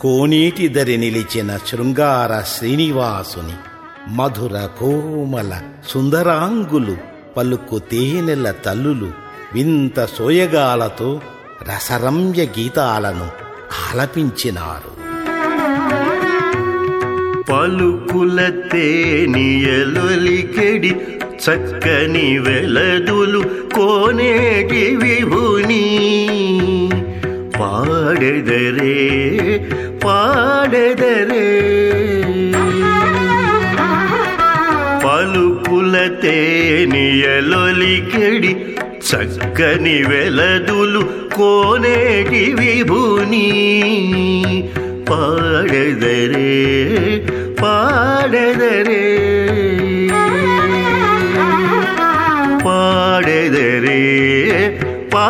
కోనేటి దరి నిలిచిన శృంగార శ్రీనివాసుని మధుర కోమల సుందరాంగులు పలుకు తేనెల తల్లులు వింత సోయగాలతో రసరమ్య గీతాలను ఆలపించినారు. పలుకుల తేనియలొలికెడి చక్కని వెలదులు కోనేటి విభుని పాడెదరే పాడెదరే. పలుకుల తేనియలొలికెడి చక్కని వెలదులు కోనేటి విభుని. పాడెదరే పాడెదరే. పాడెదరే పా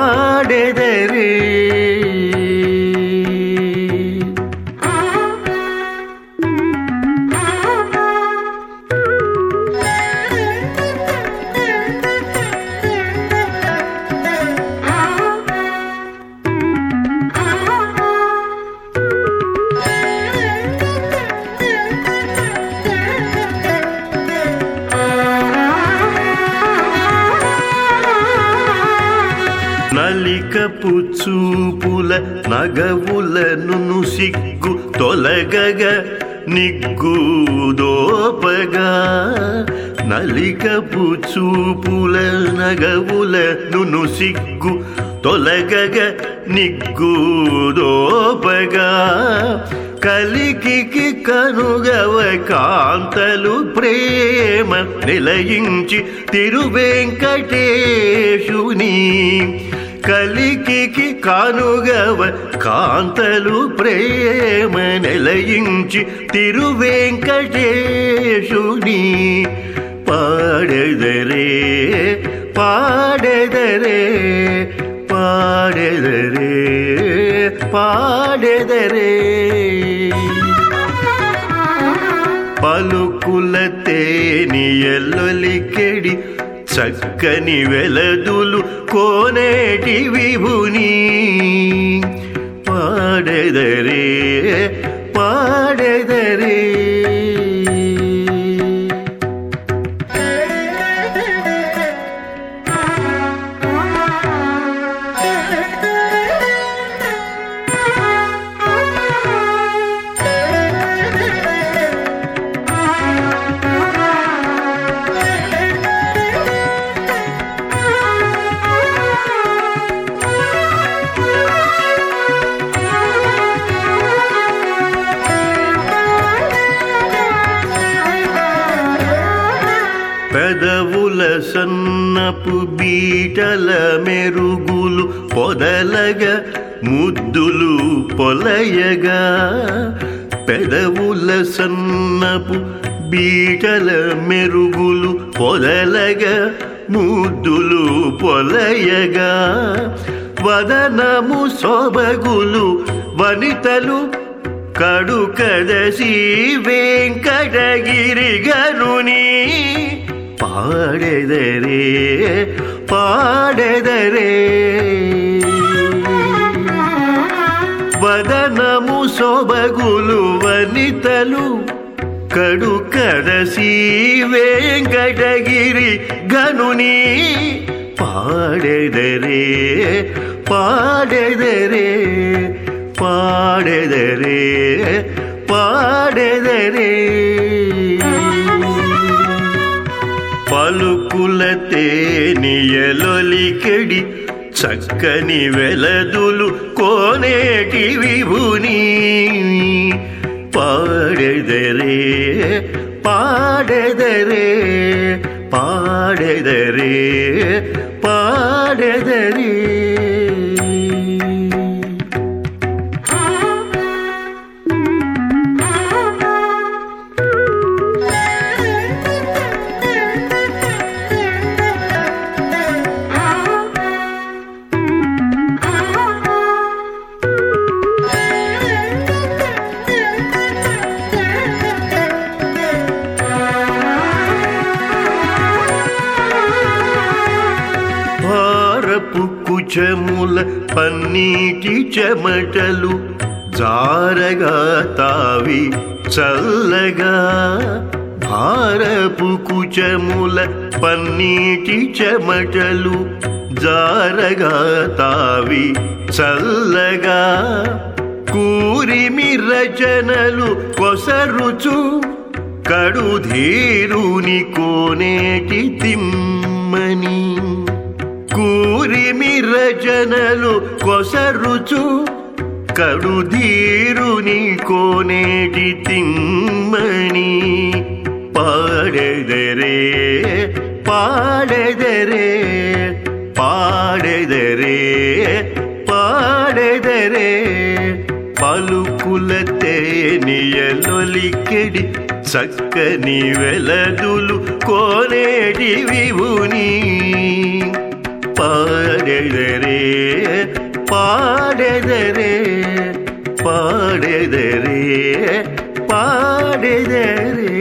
నలికపు చూపుల నగవులను సిగ్గు తొలగగ నిగ్గుదోపగా నలికపు చూపుల నగవులను సిగ్గు తొలగగ నిగ్గుదోపగా కలికి కనుగవ కాంతలు ప్రేమ నిలయించి తిరువెంకటేశుని కలికి కానుగవ కాంతలు ప్రేమ నిలయించి తిరువేంకటేశుని పాడెదరే పాడెదరే పాడెదరే పాడెదరే. పలుకుల తేనియల్లొలికెడి చక్కని వెలదులు కోనేటి విభుని. పాడెదరే పాడెదరే. పెదవుల సన్నపు బీటల మెరుగులు పొదలగ ముద్దులు పొలయగా. పెదవుల సన్నపు బీటల మెరుగులు పొదలగ ముద్దులు పొలయగా. వదనము సొబగులు వనితలు కడుకదసి వెంకటగిరి గరుని పాడెదరే పాడెదరే వదనము సొబగులు వనితలు కడుకదసి వెంకటగిరి గనుని పాడెదరే పాడెదరే పాడెదరే పాడెదరే తేనియలొలికెడి చక్కని వెలదులు కోనేటి విభుని. పాడెదరే పాడెదరే పాడెదరే పాడెదరే. కుచముల పన్నీటి చెమటలు జారగా తావి చల్లగా. భారపు కుచముల పన్నీటి చెమటలు జారగా తావి చల్లగా. కూరిమి రచనలు కొసరుచు కడుధీరుని కోనేటి తిమ్మని జనలు కొసరుచు కడుధీరుని కోనేటి తిమ్మని. పాడెదరే పాడెదరే పాడెదరే పాడెదరే. పలుకుల తేనియలొలికెడి చక్కని వెలదులు కోనేటి వివుని పాడెదరే పాడెదరే పాడెదరే పాడెదరే